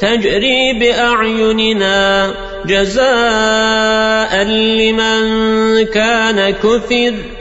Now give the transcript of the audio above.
تجري بأعيننا جزاء لمن كان كفر.